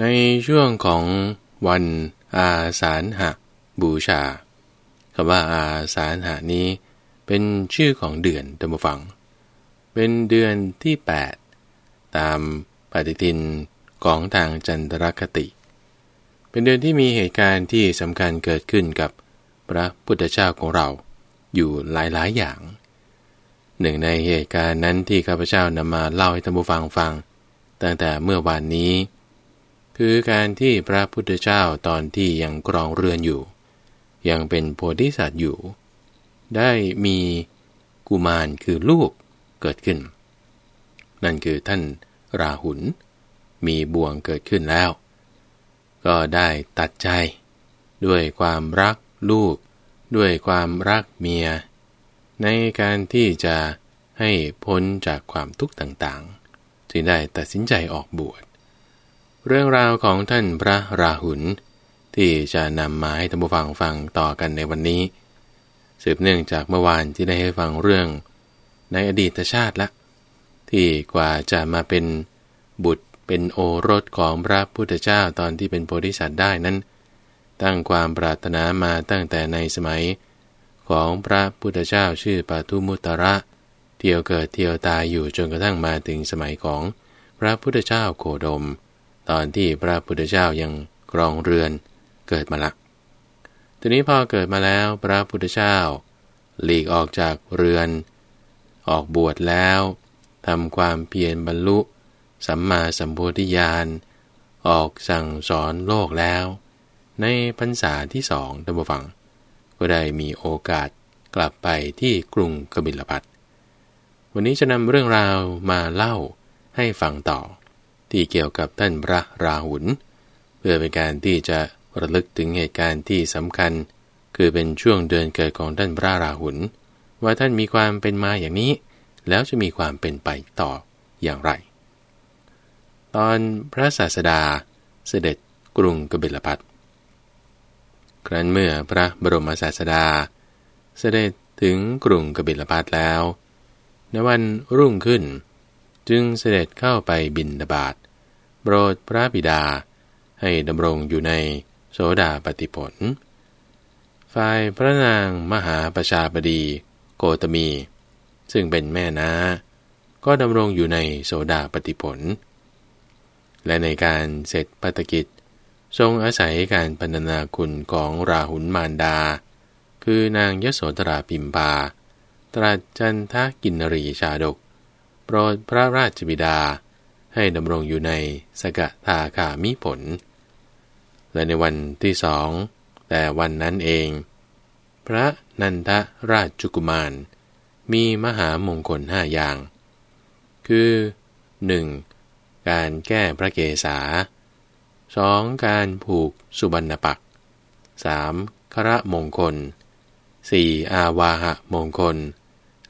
ในช่วงของวันอาสาฬหะบูชาคำว่าอาสาฬหะนี้ เป็นชื่อของเดือนตัมฟัง เป็นเดือนที่ 8 ตามปฏิทินของทางจันทรคติ เป็นเดือนที่มีเหตุการณ์ที่สำคัญเกิดขึ้นกับพระพุทธเจ้าของเราอยู่หลายๆอย่าง หนึ่งในเหตุการณ์นั้นที่ข้าพเจ้านำมาเล่าให้ท่านผู้ฟังฟัง ตั้งแต่เมื่อวานนี้ คือการที่พระพุทธเจ้าตอนที่ยังกรองเรือนอยู่ ยังเป็นโพธิสัตว์อยู่ ได้มีกุมารคือลูกเกิดขึ้น นั่นคือท่านราหุลมีบ่วงเกิดขึ้นแล้ว ก็ได้ตัดใจ ด้วยความรักลูก ด้วยความรักเมีย ในการที่จะให้พ้นจากความทุกข์ต่างๆ จึงได้ตัดสินใจออกบวช เรื่องราวของท่านพระราหุลที่จะนำมาให้ท่านผู้ฟังฟังต่อกันในวันนี้ สืบเนื่องจากเมื่อวานที่ได้ให้ฟังเรื่องในอดีตชาติละ ที่กว่าจะมาเป็นบุตรเป็นโอรสของพระพุทธเจ้าตอนที่เป็นโพธิสัตว์ได้นั้น ตั้งความปรารถนามาตั้งแต่ในสมัย ของพระพุทธเจ้าชื่อปาทุมุตระ เที่ยวเกิดเที่ยวตายอยู่จนกระทั่งมาถึงสมัยของพระพุทธเจ้าโคดม ตอนที่พระพุทธเจ้ายังครองเรือนเกิดมาละทีนี้พอเกิดมาแล้วพระพุทธเจ้า หลีกออกจากเรือน ออกบวชแล้วทำความเพียรบรรลุ สัมมาสัมโพธิญาณ ออกสั่งสอนโลกแล้ว ในพรรษาที่สองท่านผู้ฟัง ก็ได้มีโอกาสกลับไปที่กรุงกบิลพัทวันนี้จะนำเรื่องราวมาเล่าให้ฟังต่อ ที่เกี่ยวกับท่านพระราหุลเพื่อเป็นการที่จะระลึกถึงเหตุการณ์ที่สำคัญ คือเป็นช่วงเดือนเกิดของท่านพระราหุลว่าท่านมีความเป็นมาอย่างนี้ แล้วจะมีความเป็นไปต่ออย่างไร ตอนพระศาสดาเสด็จกรุงกบิลพัทครั้นเมื่อพระบรมศาสดา เสด็จถึงกรุงกบิลพัทแล้ว ในวันรุ่งขึ้น จึงเสด็จเข้าไปบินบาตโปรดพระบิดาให้ดำรงอยู่ในโสดาปฏิผล ฝ่ายพระนางมหาประชาบดีโกตมี ซึ่งเป็นแม่นาก็ดำรงอยู่ในโสดาปฏิผล และในการเสร็จปัตกิจ ทรงอาศัยการพันนาคุณของราหุลมารดา คือนางยโสธราพิมพาตรัสจันทกินรีชาดก โปรดพระราชบิดา ให้ดำรงอยู่ในสกทาคามิผล และในวันที่สอง แต่วันนั้นเอง พระนันทราชจุกุมาร มีมหามงคลห้าอย่าง คือหนึ่งการแก้พระเกศา 2. การผูกสุบรรณปัก 3. คระมงคล 4. อาวาหะมงคล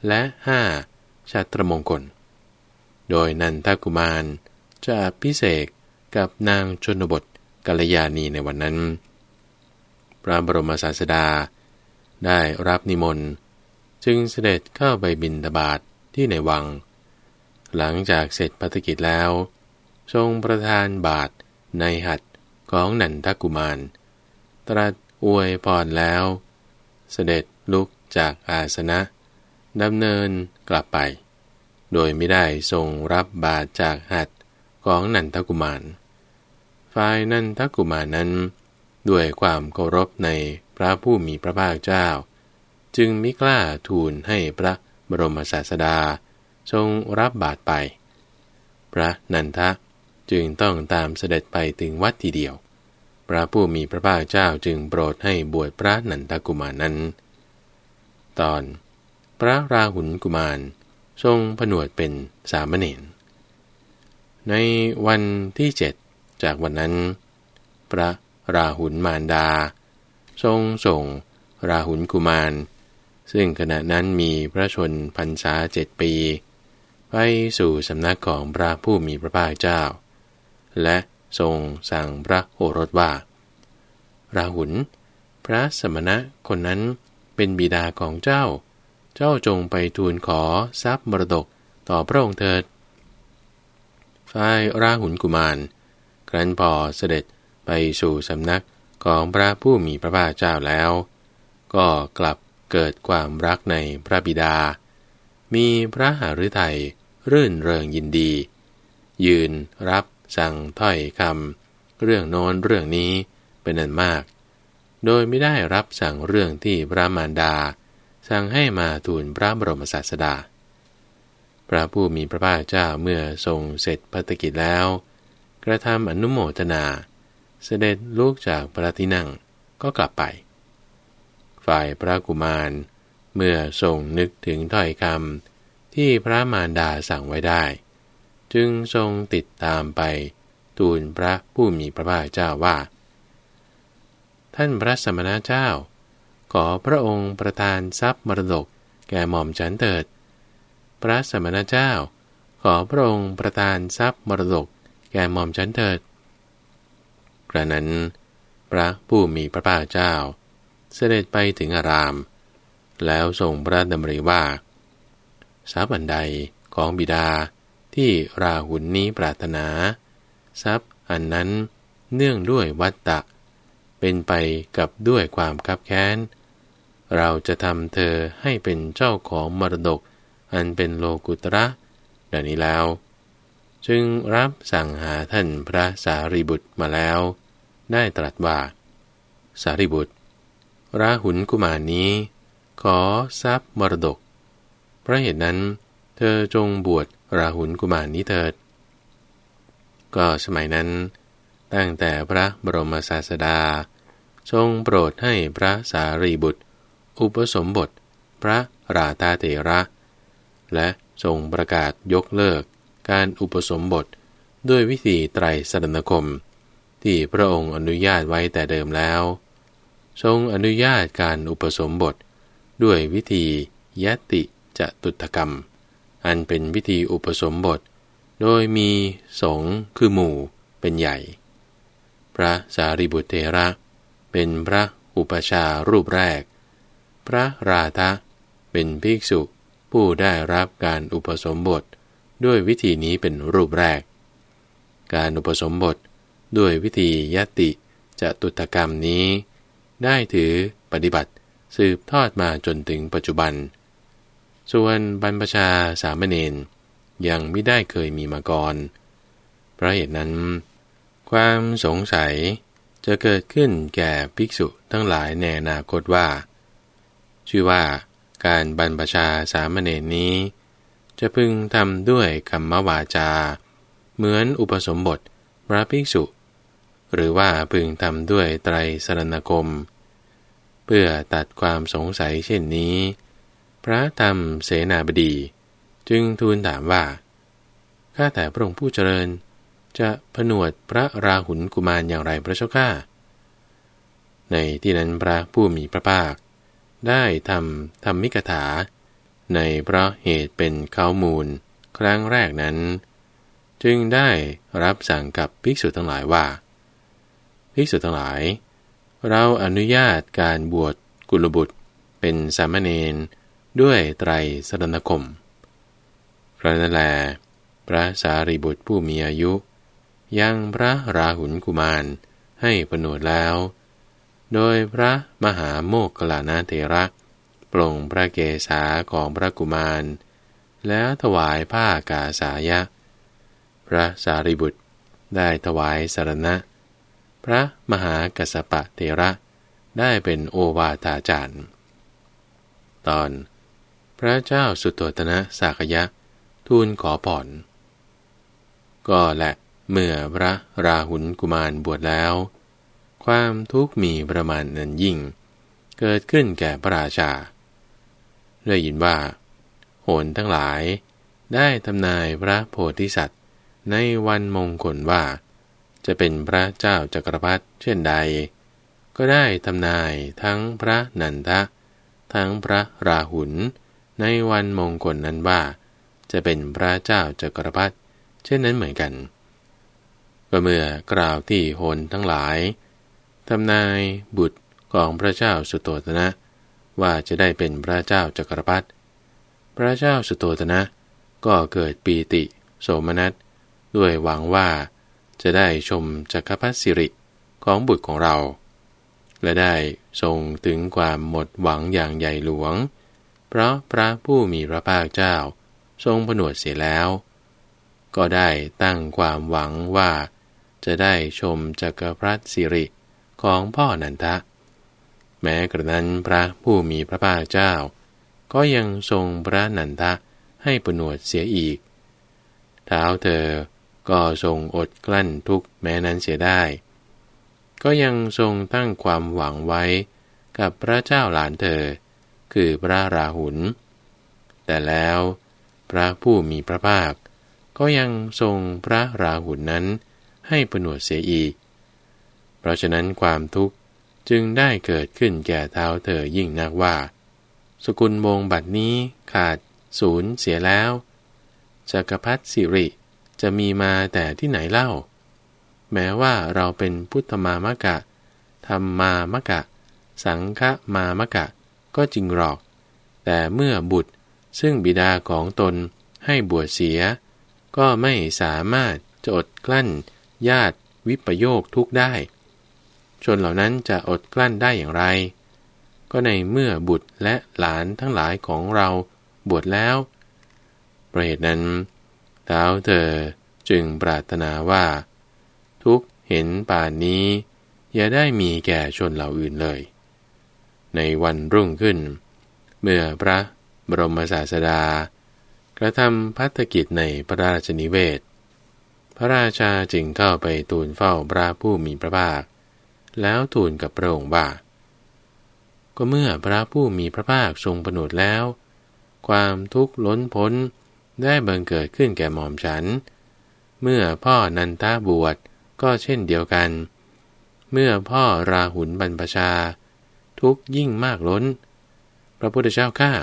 และ 5. ชัตรมงคล โดยนันทกุมาร จะพิเศษกับนางชนบทกัลยาณีในวันนั้น พระบรมศาสดา ได้รับนิมนต์จึงเสด็จเข้าไปบินตบาทที่ในวัง หลังจากเสร็จภารกิจแล้ว ทรงประทานบาทในหัดของนันทกุมาร ตรัสอวยพรแล้ว เสด็จลุกจากอาสนะดำเนินกลับไป โดยไม่ได้ทรงรับบาทจากหัดของนันทกุมาร ฝ่ายนันทกุมารนั้น ด้วยความเคารพในพระผู้มีพระภาคเจ้า จึงมิกล้าทูลให้พระบรมศาสดาทรงรับบาทไป พระนันทะจึงต้องตามเสด็จไปถึงวัดทีเดียว พระผู้มีพระภาคเจ้าจึงโปรดให้บวชพระนันทกุมารนั้น ตอน พระราหุลกุมาร ทรงผนวดเป็นสามเณรในวันที่เจ็ดจากวันนั้น พระราหุลมารดา ทรงส่งราหุลกุมาร ซึ่งขณะนั้นมีพระชนพรรษาเจ็ดปี ไปสู่สำนักของพระผู้มีพระภาคเจ้า และทรงสั่งพระโอรสว่า ราหุล พระสมณะคนนั้นเป็นบิดาของเจ้า เจ้าจงไปทูลขอทรัพย์มรดกต่อพระองค์เถิด ฝ่ายราหุลกุมาร ครั้นพอเสด็จไปสู่สำนักของพระผู้มีพระภาคเจ้าแล้ว ก็กลับเกิดความรักในพระบิดา มีพระหฤทัยรื่นเริงยินดี ยืนรับสั่งถ้อยคำเรื่องโน้นเรื่องนี้เป็นอันมาก โดยไม่ได้รับสั่งเรื่องที่พระมารดา สั่งให้มาทูลพระบรมศาสดา พระผู้มีพระภาคเจ้าเมื่อทรงเสร็จพัฒกิจแล้ว กระทำอนุโมทนา เสด็จลูกจากพระที่นั่งก็กลับไป ฝ่ายพระกุมารเมื่อทรงนึกถึงถ้อยคำที่พระมารดาสั่งไว้ได้ จึงทรงติดตามไปทูลพระผู้มีพระภาคเจ้าว่า ท่านพระสมณเจ้า ขอพระองค์ประทานทรัพย์มรดก แก่หม่อมฉันเถิด พระสมณเจ้า ขอพระองค์ประทานทรัพย์มรดก แก่หม่อมฉันเถิด กระนั้น พระผู้มีพระภาคเจ้า เสด็จไปถึงอาราม แล้วทรงพระดำริว่าทรัพย์อันใดของบิดาที่ราหุนนี้ปรารถนา ทรัพย์อันนั้นเนื่องด้วยวัตตะ เป็นไปกับด้วยความคับแค้น เราจะทำเธอให้เป็นเจ้าของมรดก อันเป็นโลกุตระดังนี้แล้ว จึงรับสั่งหาท่านพระสารีบุตรมาแล้ว ได้ตรัสว่า สารีบุตร ราหุลกุมารนี้ ขอทรัพย์มรดก เพราะเหตุนั้น เธอจงบวชราหุลกุมารนี้เถิด ก็สมัยนั้น ตั้งแต่พระบรมศาสดา ทรงโปรดให้พระสารีบุตร อุปสมบท พระราตาเตระ และทรงประกาศยกเลิกการอุปสมบทด้วยวิธีไตรสรณคม ที่พระองค์อนุญาตไว้แต่เดิมแล้ว ทรงอนุญาตการอุปสมบท ด้วยวิธียติจะตุตกรรม อันเป็นวิธีอุปสมบท โดยมีสงคือหมู่เป็นใหญ่ พระสารีบุตรเทระ เป็นพระอุปชารูปแรก พระราธะเป็นภิกษุผู้ได้รับการอุปสมบทด้วยวิธีนี้เป็นรูปแรก การอุปสมบทด้วยวิธียติจะตุตกรรมนี้ ได้ถือปฏิบัติสืบทอดมาจนถึงปัจจุบัน ส่วนบรรพชาสามเณรยังไม่ได้เคยมีมาก่อนเพราะเหตุนั้น ความสงสัยจะเกิดขึ้นแก่ภิกษุทั้งหลายในอนาคตว่า ชื่อว่าการบรรพชาสามเณรนี้ จะพึงทำด้วยกรรมวาจา เหมือนอุปสมบทพระภิกษุ หรือว่าพึงทำด้วยไตรสรณคม เพื่อตัดความสงสัยเช่นนี้ พระธรรมเสนาบดี จึงทูลถามว่าข้าแต่พระองค์ผู้เจริญ จะผนวดพระราหุลกุมารอย่างไรพระเจ้าข้าในที่นั้นพระผู้มีพระภาค ได้ทำธรรมิกถา ในเพราะเหตุเป็นเขามูล ครั้งแรกนั้น จึงได้รับสั่งกับภิกษุทั้งหลายว่า ภิกษุทั้งหลาย เราอนุญาตการบวชกุลบุตรเป็นสามเณรด้วยไตรสรณคมพระนั่นแลพระสารีบุตรผู้มีอายุ ยังพระราหุลกุมารให้ปนวดแล้ว โดยพระมหาโมกขลานาเทระปลงพระเกศาของพระกุมาร แล้วถวายผ้ากาสายะ พระสารีบุตรได้ถวายสารณะ พระมหากัสปะเทระได้เป็นโอวาตาจารย์ ตอน พระเจ้าสุตโตตนะสากยะ ทูลขอผ่อน ก็แหละ เมื่อพระราหุลกุมารบวชแล้ว ความทุกข์มีประมาณนั้นยิ่ง เกิดขึ้นแก่พระราชาได้ยินว่า โหนทั้งหลายได้ทำนายพระโพธิสัตว์ในวันมงคลว่า จะเป็นพระเจ้าจักรพรรดิเช่นใด ก็ได้ทำนายทั้งพระนันทะ ทั้งพระราหุลในวันมงคลนั้นว่า จะเป็นพระเจ้าจักรพรรดิเช่นนั้นเหมือนกัน ก็เมื่อกล่าวที่โหนทั้งหลายทำนายบุตรของพระเจ้าสุโตตนะ ว่าจะได้เป็นพระเจ้าจักรพรรดิพระเจ้าสุโตตนะ ก็เกิดปีติ โสมนัสด้วยหวังว่าจะได้ชมจักรพรรดิสิริของบุตรของเรา และได้ทรงถึงความหมดหวังอย่างใหญ่หลวง เพราะพระผู้มีพระภาคเจ้าทรงผนวดเสียแล้ว ก็ได้ตั้งความหวังว่า จะได้ชมจักรพรรดิสิริของพ่อนันทะ แม้กระนั้นพระผู้มีพระภาคเจ้า ก็ยังทรงพระนันทะให้ประนวดเสียอีก เท้าเธอก็ทรงอดกลั้นทุกแม้นั้นเสียได้ ก็ยังทรงตั้งความหวังไว้กับพระเจ้าหลานเธอ คือพระราหุล แต่แล้วพระผู้มีพระภาค ก็ยังทรงพระราหุลนั้น ให้ประนวดเสียอีก เพราะฉะนั้นความทุกข์จึงได้เกิดขึ้นแก่เท้าเธอยิ่งนักว่า สกุลวงบัดนี้ขาดศูนย์เสียแล้วจักรพรรดิสิริจะมีมาแต่ที่ไหนเล่า แม้ว่าเราเป็นพุทธมามะกะธรรมามะกะ สังฆมามะกะ ก็จริงหรอก แต่เมื่อบุตรซึ่งบิดาของตนให้บวชเสีย ก็ไม่สามารถจะอดกลั้น ญาติวิปโยคทุกได้ ชนเหล่านั้นจะอดกลั้นได้อย่างไร ก็ในเมื่อบุตรและหลานทั้งหลายของเราบวชแล้ว ประเหตุนั้นเท้าเธอจึงปรารถนาว่า ทุกเห็นป่านนี้ อย่าได้มีแก่ชนเหล่าอื่นเลย ในวันรุ่งขึ้น เมื่อพระบรมศาสดากระทำพัฒกิจในพระราชนิเวศ พระราชาจึงเข้าไปทูลเฝ้าพระผู้มีพระภาค แล้วทูลกับพระองค์ว่า ก็เมื่อพระผู้มีพระภาคทรงประนวดแล้ว ความทุกข์ล้นพ้นได้บังเกิดขึ้นแก่หม่อมฉัน เมื่อพ่อนันทาบวชก็เช่นเดียวกัน เมื่อพ่อราหุลบรรพชา ทุกยิ่งมากล้น พระพุทธเจ้าข้า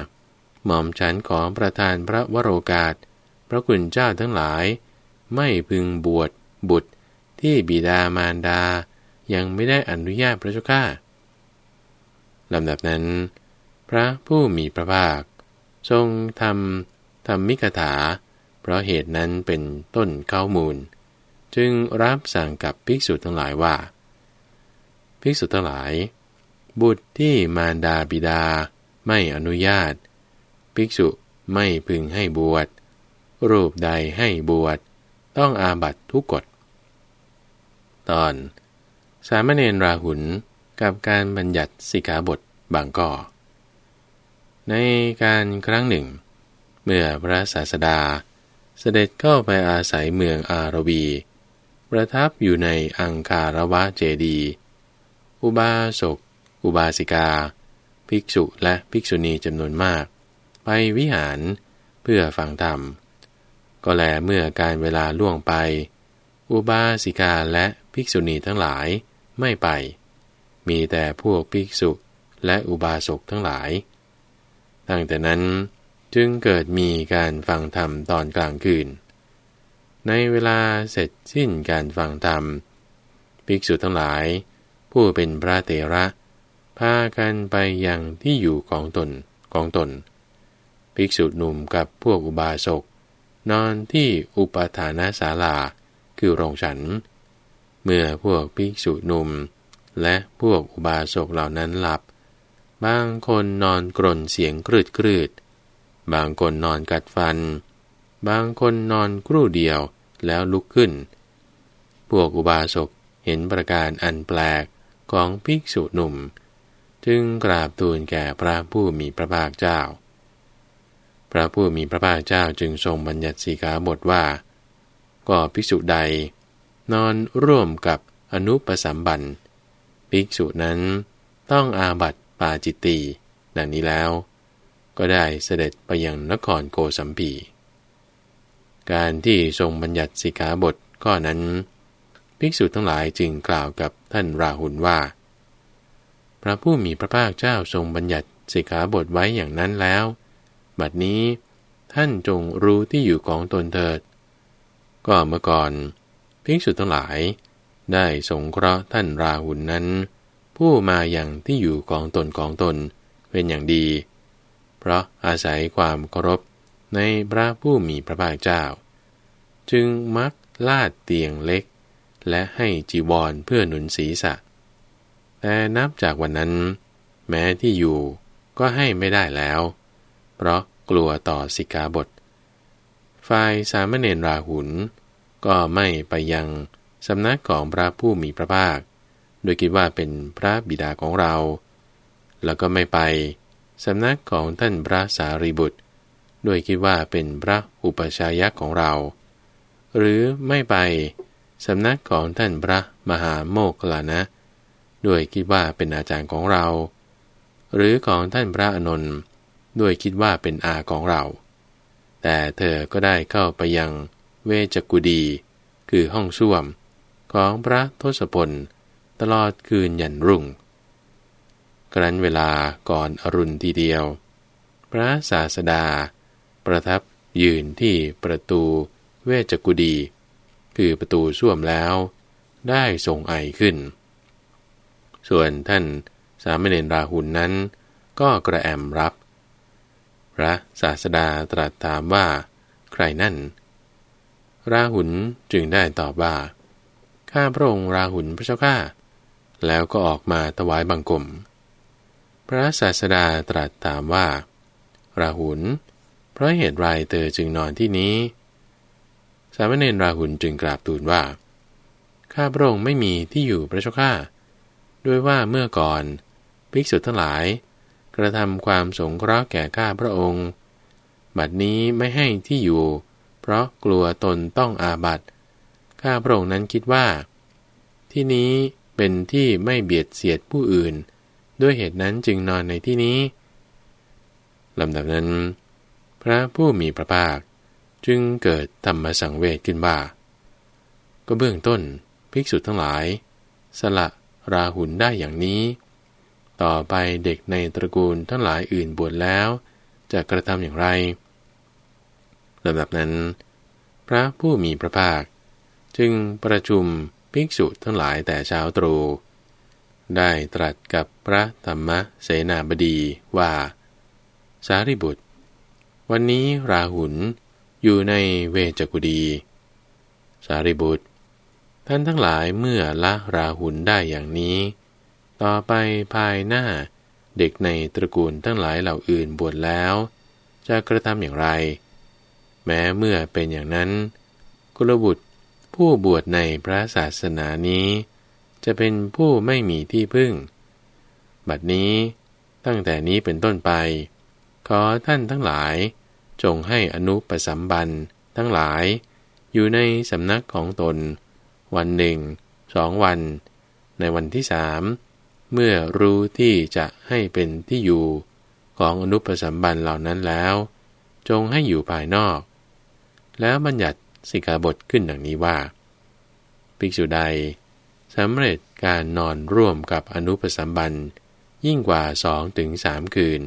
หม่อมฉันขอประทานพระวโรกาส พระคุณเจ้าทั้งหลาย ไม่พึงบวชบุตรที่บิดามารดา ยังไม่ได้อนุญาตพระเจ้าข้าลำดับนั้น พระผู้มีพระภาค ทรงทำธรรมิกถา เพราะเหตุนั้นเป็นต้นข้ามูล จึงรับสั่งกับภิกษุทั้งหลายว่า ภิกษุทั้งหลาย บุตรที่มารดาบิดาไม่อนุญาต ภิกษุไม่พึงให้บวชรูปใดให้บวช ต้องอาบัตทุกกฎ ตอน สามเณรราหุลกับการบัญญัติสิกขาบทบางก่อ ในการครั้งหนึ่ง เมื่อพระศาสดาเสด็จเข้าไปอาศัยเมืองอารวี ประทับอยู่ในอังคารวะเจดี อุบาสก อุบาสิกา ภิกษุและภิกษุณีจำนวนมาก ไปวิหารเพื่อฟังธรรม ก็แลเมื่อการเวลาล่วงไป อุบาสิกาและภิกษุณีทั้งหลายไม่ไป มีแต่พวกภิกษุและอุบาสกทั้งหลาย ตั้งแต่นั้นจึงเกิดมีการฟังธรรมตอนกลางคืน ในเวลาเสร็จสิ้นการฟังธรรม ภิกษุทั้งหลาย ผู้เป็นพระเตระพากันไปยังที่อยู่ของตนของตน ภิกษุหนุ่มกับพวกอุบาสก นอนที่อุปทานาศาลา คือโรงฉัน เมื่อพวกภิกษุหนุ่ม และพวกอุบาสกเหล่านั้นหลับ บางคนนอนกรนเสียงกรืดกรืด บางคนนอนกัดฟัน บางคนนอนครู่เดียวแล้วลุกขึ้น พวกอุบาสกเห็นประการอันแปลกของภิกษุหนุ่ม จึงกราบทูลแก่พระผู้มีพระภาคเจ้า พระผู้มีพระภาคเจ้าจึงทรงบัญญัติสีกาบทว่า ก็ภิกษุใด นอนร่วมกับอนุปสัมบันภิกษุนั้นต้องอาบัติปาจิตตีดังนี้แล้ว ก็ได้เสด็จไปยังนครโกสัมพีการที่ทรงบัญญัติสิกขาบทข้อนั้น ภิกษุทั้งหลายจึงกล่าวกับท่านราหุลว่า พระผู้มีพระภาคเจ้าทรงบัญญัติสิกขาบทไว้อย่างนั้นแล้ว บัดนี้ ท่านจงรู้ที่อยู่ของตนเถิด ก็เมื่อก่อนภิกษุทั้งหลาย ได้สงเคราะห์ท่านราหุลนนั้น ผู้มาอย่างที่อยู่ของตนของตนเป็นอย่างดี เพราะอาศัยความเคารพในพระผู้มีพระภาคเจ้า จึงมักลาดเตียงเล็ก และให้จีวรเพื่อหนุนศีรษะ แต่นับจากวันนั้น แม้ที่อยู่ก็ให้ไม่ได้แล้ว เพราะกลัวต่อสิกขาบท ฝ่ายสามเณรราหุลก็ไม่ไปยังสำนักของพระผู้มีพระภาค โดยคิดว่าเป็นพระบิดาของเรา แล้วก็ไม่ไปสำนักของท่านพระสารีบุตร โดยคิดว่าเป็นพระอุปชายะของเรา หรือไม่ไปสำนักของท่านพระมหาโมกขลานะ ด้วยคิดว่าเป็นอาจารย์ของเรา หรือของท่านพระอนนท์ ด้วยคิดว่าเป็นอาของเรา แต่เธอก็ได้เข้าไปยังเวจกุดี คือห้องส้วม ของพระทศพล ตลอดคืนยันรุ่ง ครั้นเวลาก่อนอรุณทีเดียว พระศาสดา ประทับยืนที่ประตูเวจกุดี คือประตูส้วมแล้ว ได้ทรงไอขึ้น ส่วนท่านสามเณรราหุนนั้น ก็กระแอมรับ พระศาสดาตรัสถามว่า ใครนั่น ราหุลจึงได้ตอบว่า ข้าพระองค์ราหุลพระเจ้าข้า แล้วก็ออกมาถวายบังคม พระศาสดาตรัสถามว่า ราหุล เพราะเหตุไรเธอจึงนอนที่นี้ สามเณรราหุลจึงกราบทูลว่า ข้าพระองค์ไม่มีที่อยู่พระเจ้าข้า ด้วยว่าเมื่อก่อน ภิกษุทั้งหลาย กระทำความสงเคราะห์แก่ข้าพระองค์ บัดนี้ไม่ให้ที่อยู่ เพราะกลัวตนต้องอาบัตข้าพระองค์นั้นคิดว่า ที่นี้เป็นที่ไม่เบียดเสียดผู้อื่น ด้วยเหตุนั้นจึงนอนในที่นี้ลำดับนั้น พระผู้มีพระภาคจึงเกิดธรรมสังเวชขึ้นว่า ก็เบื้องต้น ภิกษุทั้งหลาย สละราหุลได้อย่างนี้ ต่อไปเด็กในตระกูลทั้งหลายอื่นบวชแล้ว จะกระทำอย่างไรลำดับนั้น พระผู้มีพระภาค จึงประชุมภิกษุทั้งหลายแต่เช้าตรู่ได้ตรัสกับพระธรรมเสนาบดีว่า สารีบุตร วันนี้ราหุลอยู่ในเวจกุดี สารีบุตร ท่านทั้งหลายเมื่อละราหุลได้อย่างนี้ ต่อไปภายหน้า เด็กในตระกูลทั้งหลายเหล่าอื่นบวชแล้ว จะกระทำอย่างไร แม้เมื่อเป็นอย่างนั้น กุลบุตรผู้บวชในพระศาสนานี้ จะเป็นผู้ไม่มีที่พึ่ง บัดนี้ตั้งแต่นี้เป็นต้นไป ขอท่านทั้งหลาย จงให้อนุปสัมบันทั้งหลาย อยู่ในสำนักของตน วันหนึ่งสองวัน ในวันที่สาม เมื่อรู้ที่จะให้เป็นที่อยู่ของอนุปสัมบันเหล่านั้นแล้ว จงให้อยู่ภายนอก แล้วบัญญัติสิกขาบทขึ้นดังนี้ว่า ภิกษุใดสำเร็จการนอนร่วมกับอนุปสัมบันยิ่งกว่าสองถึงสามคืน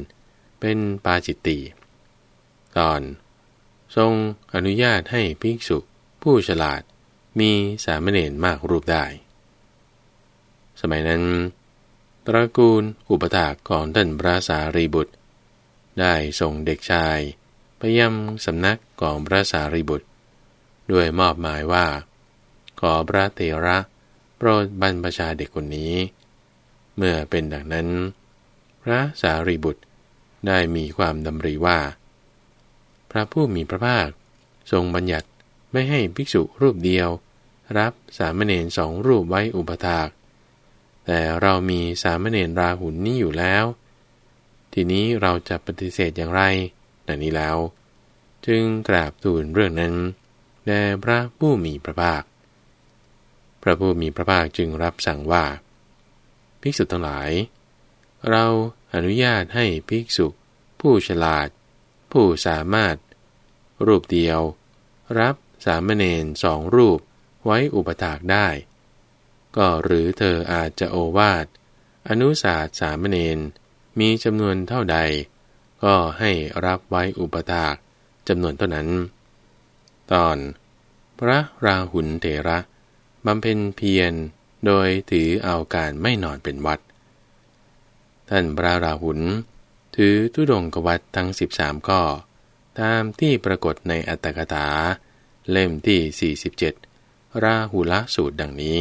เป็นปาจิตติตอน ทรงอนุญาตให้ภิกษุผู้ฉลาดมีสามเณรมากรูปได้ สมัยนั้น ตระกูลอุปถากของท่านพระสารีบุตร ได้ส่งเด็กชาย ไปยังสำนักของพระสารีบุตร ด้วยมอบหมายว่า ขอพระเตระโปรดบรรพชาเด็กคนนี้ เมื่อเป็นดังนั้น พระสารีบุตรได้มีความดำริว่า พระผู้มีพระภาคทรงบัญญัติไม่ให้ภิกษุรูปเดียว รับสามเณรสองรูปไว้อุปถาก แต่เรามีสามเณรราหุนนี้อยู่แล้ว ทีนี้เราจะปฏิเสธอย่างไรดังนี้แล้ว จึงกราบทูลเรื่องนั้นแด่พระผู้มีพระภาค พระผู้มีพระภาคจึงรับสั่งว่า ภิกษุทั้งหลาย เราอนุญาตให้ภิกษุ ผู้ฉลาด ผู้สามารถ รูปเดียว รับสามเณรสองรูปไว้อุปถากได้ ก็หรือเธออาจจะโอวาท อนุสาสสามเณรมีจำนวนเท่าใด ก็ให้รับไว้อุปถากจำนวนเท่านั้น ตอน พระราหุลเถระบำเพ็ญเพียรโดยถือเอาการไม่นอนเป็นวัด ท่านพระราหุลถือทุดงกวัดทั้ง 13 ข้อ ตามที่ปรากฏในอัตถกถา เล่มที่ 47 ราหุละสูตรดังนี้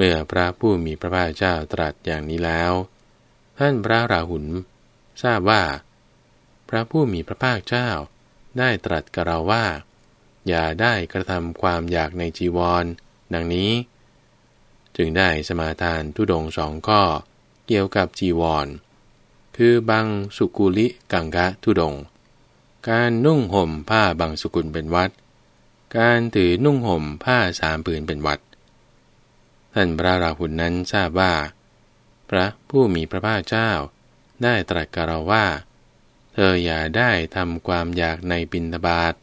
เมื่อพระผู้มีพระภาคเจ้าตรัสอย่างนี้แล้ว ท่านพระราหุลทราบว่า พระผู้มีพระภาคเจ้าได้ตรัสกับเราว่า อย่าได้กระทำความอยากในจีวร ดังนี้ จึงได้สมาทานทุดงสองข้อเกี่ยวกับจีวร คือบังสุกุลิกังกะทุดง การนุ่งห่มผ้าบางสุกุลเป็นวัด การถือนุ่งห่มผ้าสามผืนเป็นวัด ท่านพระราหุลนั้นทราบว่า พระผู้มีพระภาคเจ้า ได้ตรัสกับเราว่า เธออย่าได้ทำความอยากในปินตบาท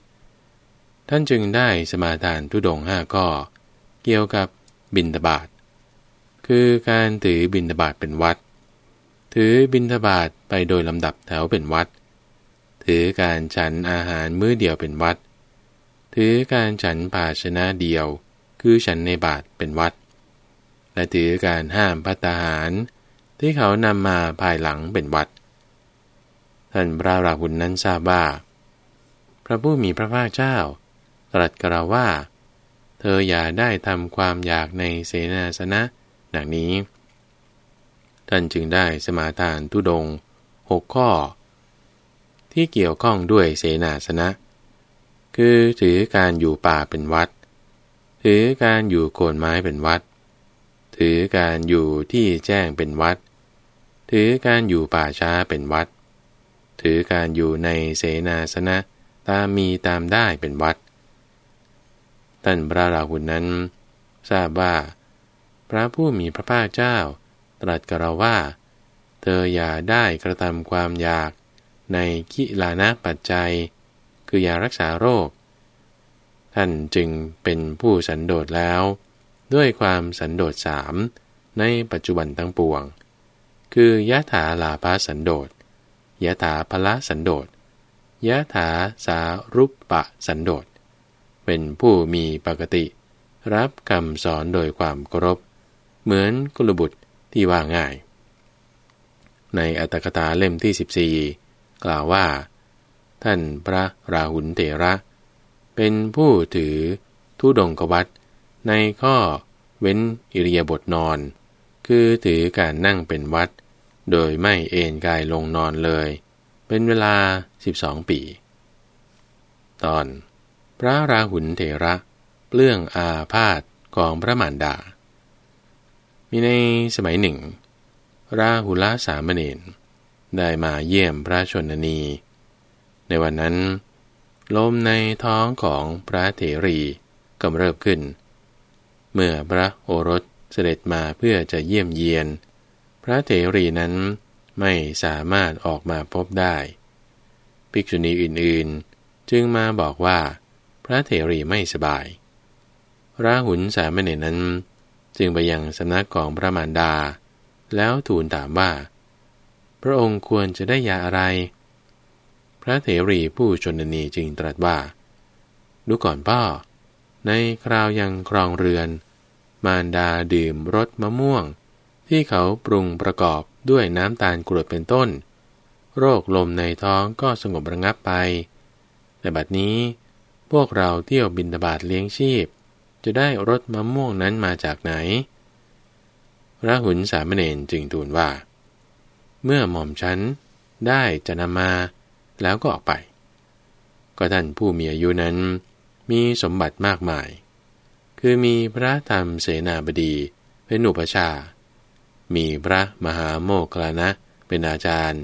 ท่านจึงได้สมาทานทุดงห้าข้อ เกี่ยวกับบินตบาท คือการถือบินทบาทเป็นวัด ถือบินทบาทไปโดยลำดับแถวเป็นวัด ถือการฉันอาหารมื้อเดียวเป็นวัด ถือการฉันภาชนะเดียว คือฉันในบาทเป็นวัด และถือการห้ามพัตาหาร ที่เขานำมาภายหลังเป็นวัด ท่านพระราหุลนั้นทราบว่า พระผู้มีพระภาคเจ้า ตรัสกล่าวว่า เธออย่าได้ทำความอยากในเสนาสนะดังนี้ ท่านจึงได้สมาทานทุดงหกข้อ ที่เกี่ยวข้องด้วยเสนาสนะ คือถือการอยู่ป่าเป็นวัด ถือการอยู่โคนไม้เป็นวัด ถือการอยู่ที่แจ้งเป็นวัด ถือการอยู่ป่าช้าเป็นวัด ถือการอยู่ในเสนาสนะตามมีตามได้เป็นวัด ท่านพระราหุลนั้น ทราบว่า พระผู้มีพระภาคเจ้า ตรัสกับเราว่า เธออย่าได้กระทำความอยากในกิลานะปัจจัย คือยารักษาโรค ท่านจึงเป็นผู้สันโดษแล้ว ด้วยความสันโดษสามในปัจจุบันทั้งปวง คือยะถาลาภสันโดษยะถาพละสันโดษยะถาสารุปปะสันโดษเป็นผู้มีปกติ รับคำสอนโดยความเคารพ เหมือนกุลบุตรที่ว่าง่าย ในอัตถกถาเล่มที่ 14 กล่าวว่า ท่านพระราหุลเถระ เป็นผู้ถือทุดงกวัต ในข้อเว้นอิริยาบถนอน คือถือการนั่งเป็นวัด โดยไม่เอนกายลงนอนเลย เป็นเวลา 12 ปี ตอน พระราหุลเถระเปลื้องอาพาธของพระมารดา มีในสมัยหนึ่ง ราหุลสามเณรได้มาเยี่ยมพระชนนี ในวันนั้น ลมในท้องของพระเถรีกำเริบขึ้น เมื่อพระโอรสเสด็จมาเพื่อจะเยี่ยมเยียน พระเถรีนั้นไม่สามารถออกมาพบได้ ภิกษุณีอื่นๆ จึงมาบอกว่า พระเถรีไม่สบายราหุลสามเณรนั้น จึงไปยังสำนักของพระมารดา แล้วทูลถามว่า พระองค์ควรจะได้ยาอะไร พระเถรีผู้ชนนีจึงตรัสว่า ดูก่อนพ่อ ในคราวยังครองเรือน มารดาดื่มรสมะม่วง ที่เขาปรุงประกอบด้วยน้ำตาลกรวดเป็นต้น โรคลมในท้องก็สงบระงับไป แต่บัดนี้พวกเราเที่ยวบินตบาทเลี้ยงชีพ จะได้รสมะม่วงนั้นมาจากไหนพระหุนสามเณรจึงทูลว่า เมื่อหม่อมฉันได้จะนำมาแล้วก็ออกไป ก็ท่านผู้มีอายุนั้น มีสมบัติมากมาย คือมีพระธรรมเสนาบดีเป็นอุปชา มีพระมหาโมกขลานะเป็นอาจารย์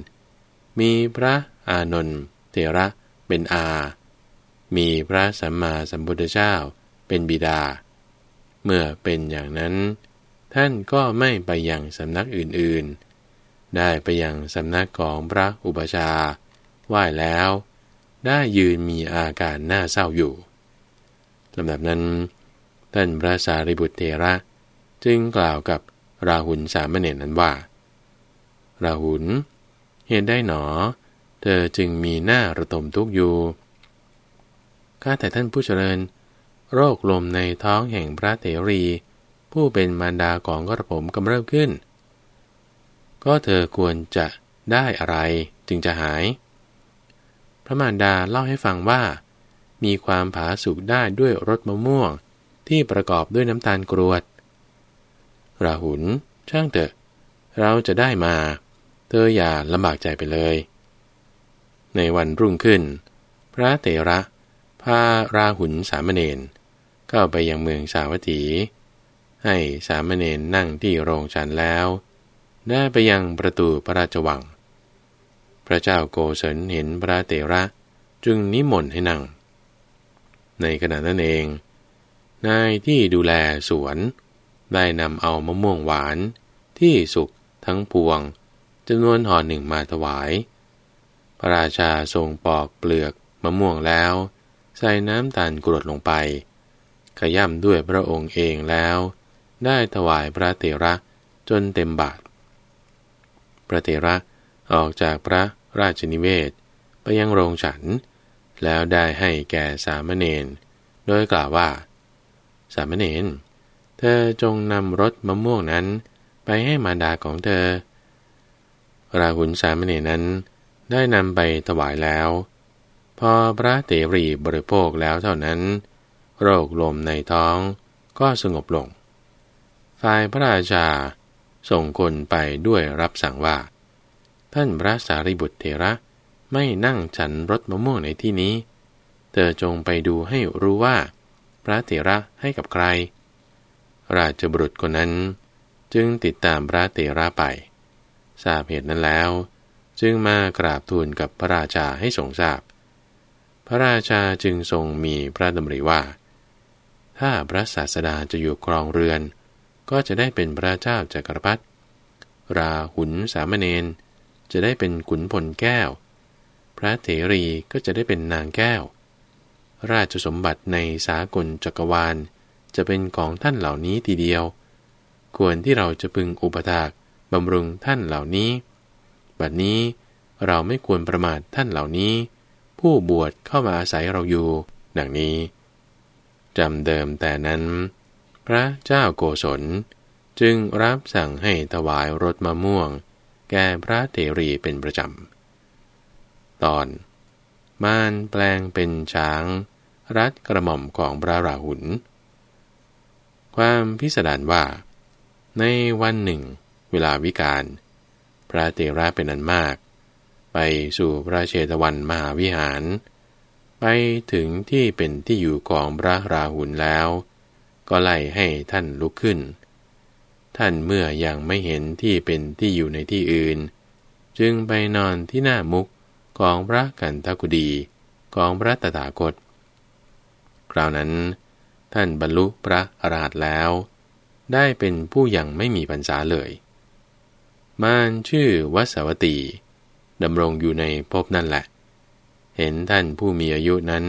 มีพระอานนท์เทระเป็นอา มีพระสัมมาสัมพุทธเจ้าเป็นบิดา เมื่อเป็นอย่างนั้น ท่านก็ไม่ไปยังสำนักอื่นๆ ได้ไปยังสำนักของพระอุปชาไหว้แล้ว ได้ยืนมีอาการน่าเศร้าอยู่ ลำดับนั้น ท่านพระสารีบุตรเทระ จึงกล่าวกับราหุลสามเณรนั้นว่า ราหุลเหตุได้หนอ เธอจึงมีหน้าระทมทุกข์อยู่ข้าแต่ท่านผู้เจริญ โรคลมในท้องแห่งพระเถรี ผู้เป็นมารดาของกระผมกำเริบขึ้น ก็เธอควรจะได้อะไรจึงจะหาย พระมารดาเล่าให้ฟังว่า มีความผาสุกได้ด้วยรสมะม่วง ที่ประกอบด้วยน้ำตาลกรวด ราหุลช่างเถอะ เราจะได้มา เธออย่าลำบากใจไปเลย ในวันรุ่งขึ้น พระเตระพาราหุลสามเณรเข้าไปยังเมืองสาวัตถี ให้สามเณรนั่งที่โรงฉันแล้ว ได้ไปยังประตูพระราชวัง พระเจ้าโกศลเห็นพระเตระจึงนิมนต์ให้นั่ง ในขณะนั้นเอง นายที่ดูแลสวน ได้นำเอามะม่วงหวาน ที่สุกทั้งพวงจำนวนห่อหนึ่งมาถวาย พระราชาทรงปอกเปลือกมะม่วงแล้ว ใส่น้ำตาลกรดลงไป ขย่ำด้วยพระองค์เองแล้ว ได้ถวายพระเตระจนเต็มบาท พระเตระออกจากพระราชนิเวศ ไปยังโรงฉัน แล้วได้ให้แก่สามเณรโดยกล่าวว่า สามเณรเธอจงนำรถมะม่วงนั้นไปให้มารดาของเธอ ราหุลสามเณรนั้นได้นำไปถวายแล้ว พอพระเตรีบริโภคแล้วเท่านั้น โรคลมในท้องก็สงบลง ฝ่ายพระราชาส่งคนไปด้วยรับสั่งว่า ท่านพระสารีบุตรเถระ ไม่นั่งฉันรถมะม่วงในที่นี้ เธอจงไปดูให้รู้ว่า พระเถระให้กับใคร ราชบุรุษคนนั้น จึงติดตามพระเถระไป ทราบเหตุนั้นแล้ว จึงมากราบทูลกับพระราชาให้ทรงทราบ พระราชาจึงทรงมีพระดำริว่า ถ้าพระศาสดาจะอยู่ครองเรือน ก็จะได้เป็นพระเจ้าจักรพรรดิราหุนสามเณรจะได้เป็นขุนพลแก้ว พระเถรีก็จะได้เป็นนางแก้ว ราชสมบัติในสากลจักรวาล จะเป็นของท่านเหล่านี้ทีเดียว ควรที่เราจะพึงอุปถากบำรุงท่านเหล่านี้ บัดนี้เราไม่ควรประมาทท่านเหล่านี้ ผู้บวชเข้ามาอาศัยเราอยู่ ดังนี้จำเดิมแต่นั้น พระเจ้าโกศล จึงรับสั่งให้ถวายรถมะม่วง แก่พระเถรีเป็นประจำ ตอนม่านแปลงเป็นช้าง รัดกระหม่อมของพระราหุล ความพิสดารว่า ในวันหนึ่ง เวลาวิกาลพระเตระเป็นอันมาก ไปสู่พระเชตวันมหาวิหาร ไปถึงที่เป็นที่อยู่ของพระราหุลแล้ว ก็ไล่ให้ท่านลุกขึ้น ท่านเมื่อยังไม่เห็นที่เป็นที่อยู่ในที่อื่นจึงไปนอนที่หน้ามุก ของพระกันทกุดีของพระตถาคต คราวนั้น ท่านบรรลุพระอรหันต์แล้ว ได้เป็นผู้ยังไม่มีพรรษาเลย มารชื่อวัสวตีดำรงอยู่ในภพนั่นแหละ เห็นท่านผู้มีอายุนั้น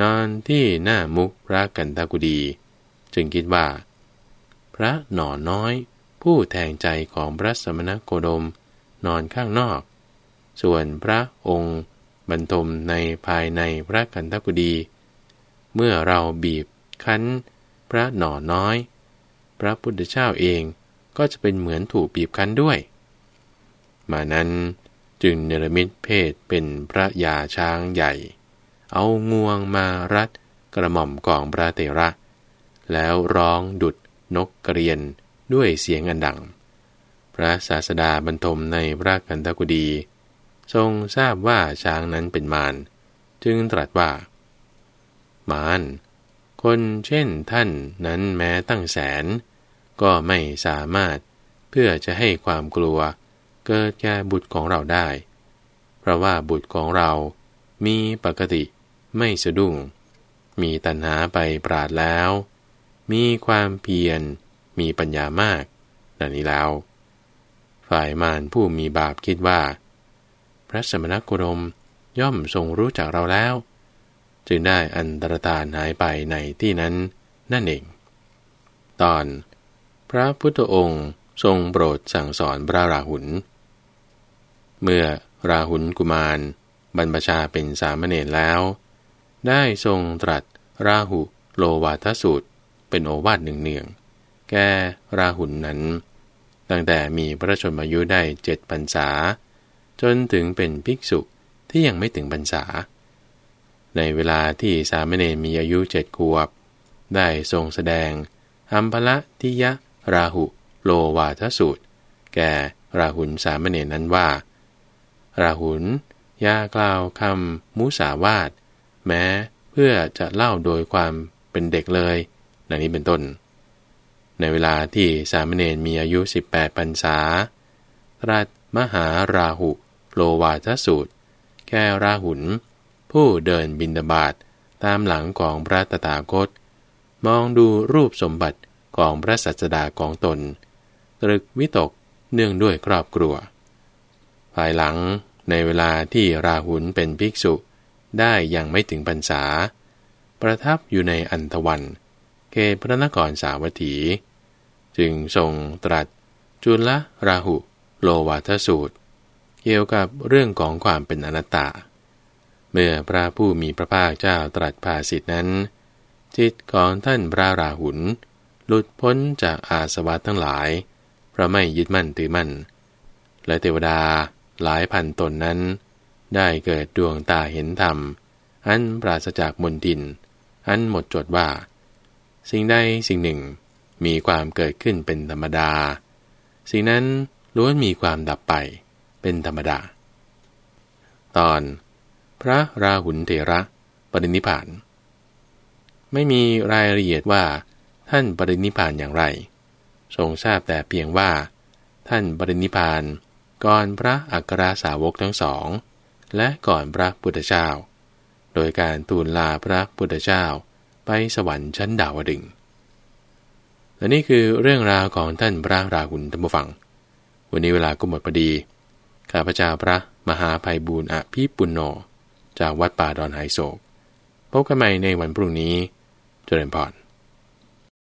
นอนที่หน้ามุกพระกันทกุดี จึงคิดว่า พระหน่อน้อยผู้แทงใจของพระสมณโคดมนอนข้างนอก ส่วนพระองค์บรรทมในภายในพระกันทกุดี เมื่อเราบีบคั้น พระหน่อน้อย พระพุทธเจ้าเองก็จะเป็นเหมือนถูกบีบคั้นด้วย มานั้นจึงเนรมิตเพศเป็นพระยาช้างใหญ่ เอางวงมารัดกระหม่อมกองพระเตระ แล้วร้องดุดนกกระเรียนด้วยเสียงอันดัง พระศาสดาบรรทมในพระกันทกุดี ทรงทราบว่าช้างนั้นเป็นมารจึงตรัสว่า มารคนเช่นท่านนั้นแม้ตั้งแสน ก็ไม่สามารถเพื่อจะให้ความกลัว เกิดแก่บุตรของเราได้ เพราะว่าบุตรของเรามีปกติไม่สะดุ้ง มีตัณหาไปปราดแล้ว มีความเพียร มีปัญญามากดังนี้แล้ว ฝ่ายมารผู้มีบาปคิดว่า พระสมณโคดมย่อมทรงรู้จักเราแล้ว จึงได้อันตรธานหายไปในที่นั้นนั่นเอง ตอน พระพุทธองค์ทรงโปรดสั่งสอนพระราหุล เมื่อราหุลกุมาร บรรพชาเป็นสามเณรแล้ว ได้ทรงตรัสราหุโลวาทสูตร เป็นโอวาทหนึ่งเนืองแก่ราหุลนนั้น ตั้งแต่มีพระชนมายุได้เจ็ดพรรษา จนถึงเป็นภิกษุที่ยังไม่ถึงพรรษา ในเวลาที่สามเณรมีอายุเจ็ดขวบ ได้ทรงแสดงอัมพละทิยะ ราหุ โลวาทสูตร แก่ราหุลสามเณรนั้นว่า ราหุลยากล่าวคำมุสาวาท แม้เพื่อจะเล่าโดยความเป็นเด็กเลยดังนี้เป็นต้น ในเวลาที่สามเณรมีอายุ 18พรรษาตรัสมหาราหุ โลวาทสูตร แก่ราหุลผู้เดินบินดาบาตตามหลังของพระตถาคต มองดูรูปสมบัติของพระสัสดาของตน ตรึกวิตกเนื่องด้วยครอบครัว ภายหลังในเวลาที่ราหุลเป็นภิกษุได้ยังไม่ถึงพรรษา ประทับอยู่ในอันตวันเกพระนครสาวัตถี จึงทรงตรัสจุลราหุโลวาทสูตร เกี่ยวกับเรื่องของความเป็นอนัตตา เมื่อพระผู้มีพระภาคเจ้าตรัสภาสิทธินั้น จิตของท่านพระราหุลหลุดพ้นจากอาสวะทั้งหลาย เพราะไม่ยึดมั่นถือมั่น และเทวดาหลายพันตนนั้น ได้เกิดดวงตาเห็นธรรม อันปราศจากมนทิน อันหมดจดว่า สิ่งใดสิ่งหนึ่งมีความเกิดขึ้นเป็นธรรมดา สิ่งนั้นล้วนมีความดับไป เป็นธรรมดา ตอนพระราหุลเถระปรินิพาน ไม่มีรายละเอียดว่าท่านปรินิพานอย่างไร ทรงทราบแต่เพียงว่า ท่านปรินิพานก่อนพระอัครสาวกทั้งสอง และก่อนพระพุทธเจ้า โดยการทูลลาพระพุทธเจ้าไปสวรรค์ชั้นดาวดึงและนี่คือเรื่องราวของท่านพระราหุลธรรมฟัง วันนี้เวลาก็หมดพอดี ข้าพเจ้าพระมหาภัยบูรณ์อภิปุณโญจากวัดป่าดอนไฮโศกพบกันใหม่ในวันพรุ่งนี้ เจริญพร